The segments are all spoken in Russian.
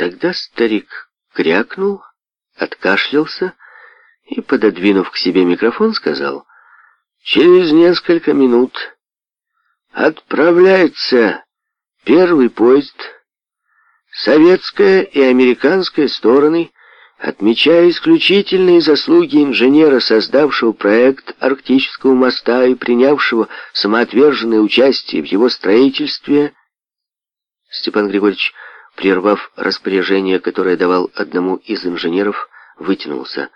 Тогда старик крякнул, откашлялся и, пододвинув к себе микрофон, сказал, «Через несколько минут отправляется первый поезд. Советская и американская стороны, отмечая исключительные заслуги инженера, создавшего проект Арктического моста и принявшего самоотверженное участие в его строительстве, Степан Григорьевич прервав распоряжение, которое давал одному из инженеров, вытянулся.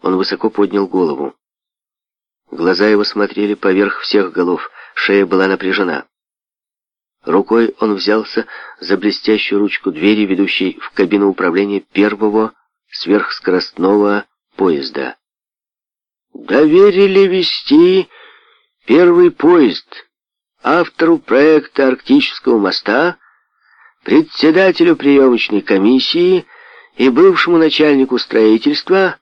Он высоко поднял голову. Глаза его смотрели поверх всех голов, шея была напряжена. Рукой он взялся за блестящую ручку двери, ведущей в кабину управления первого сверхскоростного поезда. «Доверили вести первый поезд автору проекта Арктического моста председателю приемочной комиссии и бывшему начальнику строительства,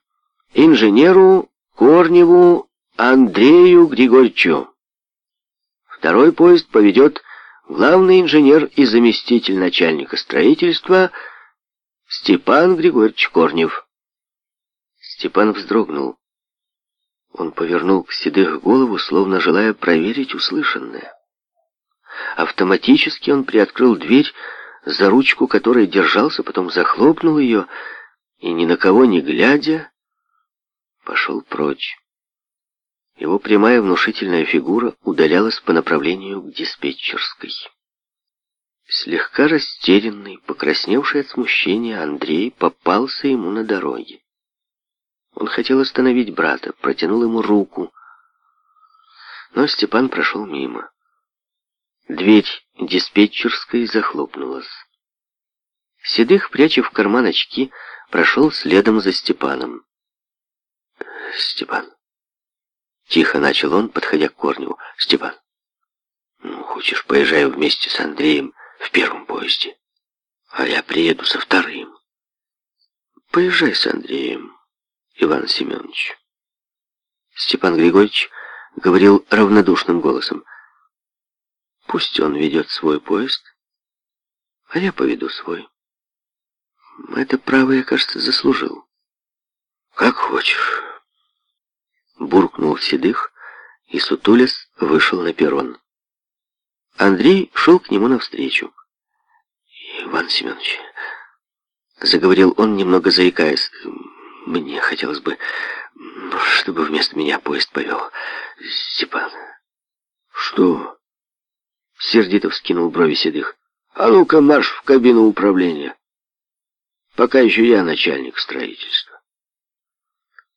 инженеру Корневу Андрею Григорьевичу. Второй поезд поведет главный инженер и заместитель начальника строительства Степан Григорьевич Корнев. Степан вздрогнул. Он повернул к Седых голову, словно желая проверить услышанное. Автоматически он приоткрыл дверь, за ручку которой держался, потом захлопнул ее и, ни на кого не глядя, пошел прочь. Его прямая внушительная фигура удалялась по направлению к диспетчерской. Слегка растерянный, покрасневший от смущения, Андрей попался ему на дороге. Он хотел остановить брата, протянул ему руку, но Степан прошел мимо. Дверь диспетчерской захлопнулась. Седых, пряча в карман очки, прошел следом за Степаном. «Степан», — тихо начал он, подходя к корню. — «Степан, ну, хочешь, поезжаю вместе с Андреем в первом поезде, а я приеду со вторым». «Поезжай с Андреем, Иван Семенович». Степан Григорьевич говорил равнодушным голосом. Пусть он ведет свой поезд, а я поведу свой. Это право я, кажется, заслужил. Как хочешь. Буркнул Седых, и Сутулис вышел на перрон. Андрей шел к нему навстречу. «Иван Семенович», — заговорил он, немного заикаясь, — «мне хотелось бы, чтобы вместо меня поезд повел Степан». «Что?» Сердито вскинул брови седых. А ну-ка марш в кабину управления. Пока еще я начальник строительства.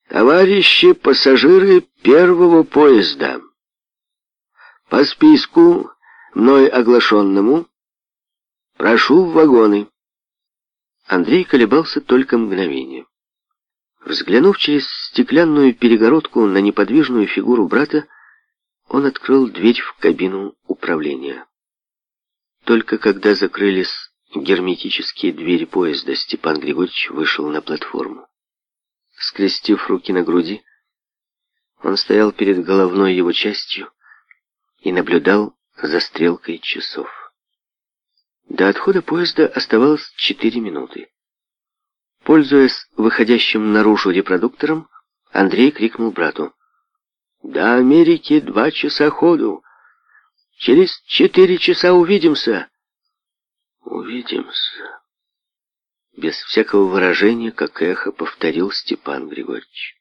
Товарищи пассажиры первого поезда. По списку, мной оглашенному, прошу в вагоны. Андрей колебался только мгновение. Взглянув через стеклянную перегородку на неподвижную фигуру брата, он открыл дверь в кабину управления. Только когда закрылись герметические двери поезда, Степан Григорьевич вышел на платформу. Скрестив руки на груди, он стоял перед головной его частью и наблюдал за стрелкой часов. До отхода поезда оставалось четыре минуты. Пользуясь выходящим наружу репродуктором, Андрей крикнул брату. До Америки два часа ходу. Через четыре часа увидимся. Увидимся. Без всякого выражения, как эхо, повторил Степан Григорьевич.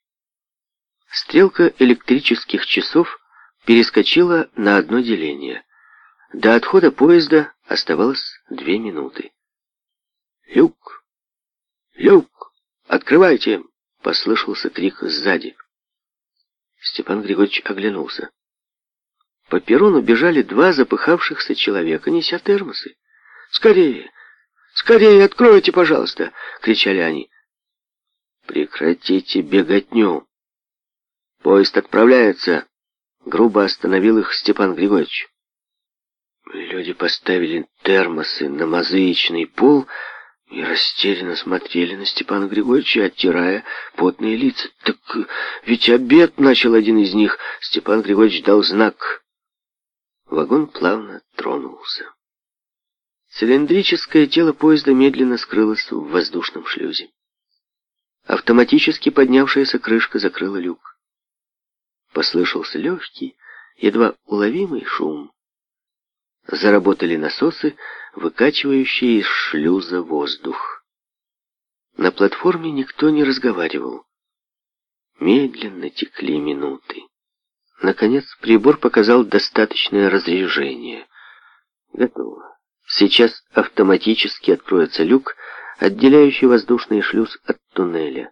Стрелка электрических часов перескочила на одно деление. До отхода поезда оставалось две минуты. «Люк! Люк! Открывайте!» — послышался крик сзади. Степан Григорьевич оглянулся. По перрону бежали два запыхавшихся человека, неся термосы. «Скорее! Скорее! Откройте, пожалуйста!» — кричали они. «Прекратите беготню! Поезд отправляется!» — грубо остановил их Степан Григорьевич. Люди поставили термосы на мозаичный пол, и растерянно смотрели на Степана Григорьевича, оттирая потные лица. «Так ведь обед!» — начал один из них. Степан Григорьевич дал знак. Вагон плавно тронулся. Цилиндрическое тело поезда медленно скрылось в воздушном шлюзе. Автоматически поднявшаяся крышка закрыла люк. Послышался легкий, едва уловимый шум. Заработали насосы, выкачивающий из шлюза воздух. На платформе никто не разговаривал. Медленно текли минуты. Наконец прибор показал достаточное разрежение. Готово. Сейчас автоматически откроется люк, отделяющий воздушный шлюз от туннеля.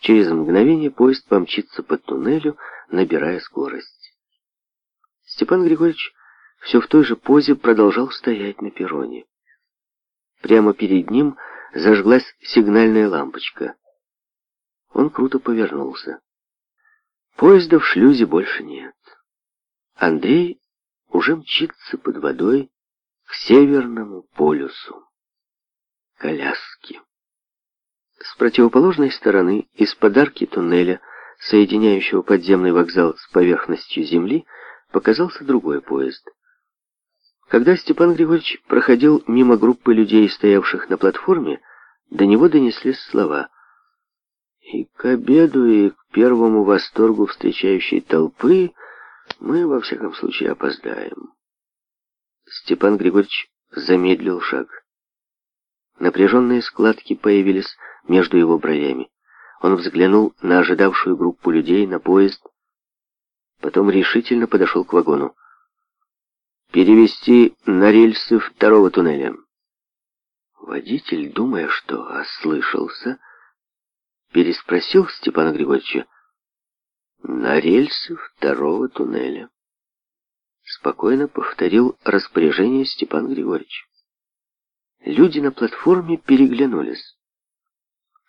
Через мгновение поезд помчится по туннелю, набирая скорость. Степан Григорьевич все в той же позе продолжал стоять на перроне. Прямо перед ним зажглась сигнальная лампочка. Он круто повернулся. Поезда в шлюзе больше нет. Андрей уже мчится под водой к северному полюсу. Коляски. С противоположной стороны, из подарки туннеля, соединяющего подземный вокзал с поверхностью земли, показался другой поезд. Когда Степан Григорьевич проходил мимо группы людей, стоявших на платформе, до него донеслись слова «И к обеду, и к первому восторгу встречающей толпы мы, во всяком случае, опоздаем». Степан Григорьевич замедлил шаг. Напряженные складки появились между его бровями. Он взглянул на ожидавшую группу людей, на поезд, потом решительно подошел к вагону перевести на рельсы второго туннеля. Водитель, думая, что ослышался, переспросил Степана Григорьевича «На рельсы второго туннеля». Спокойно повторил распоряжение Степан Григорьевич. Люди на платформе переглянулись.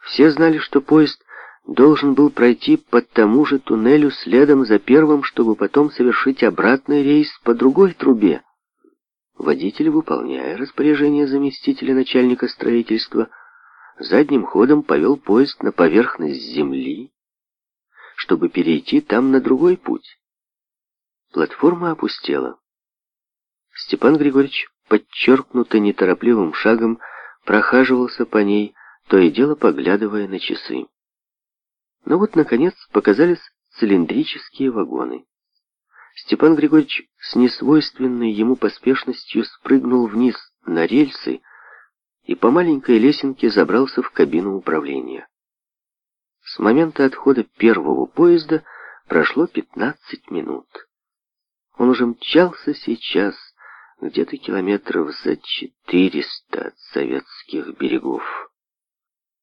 Все знали, что поезд должен был пройти по тому же туннелю следом за первым, чтобы потом совершить обратный рейс по другой трубе. Водитель, выполняя распоряжение заместителя начальника строительства, задним ходом повел поезд на поверхность земли, чтобы перейти там на другой путь. Платформа опустела. Степан Григорьевич, подчеркнуто неторопливым шагом, прохаживался по ней, то и дело поглядывая на часы. Но вот, наконец, показались цилиндрические вагоны. Степан Григорьевич с несвойственной ему поспешностью спрыгнул вниз на рельсы и по маленькой лесенке забрался в кабину управления. С момента отхода первого поезда прошло 15 минут. Он уже мчался сейчас, где-то километров за 400 от советских берегов.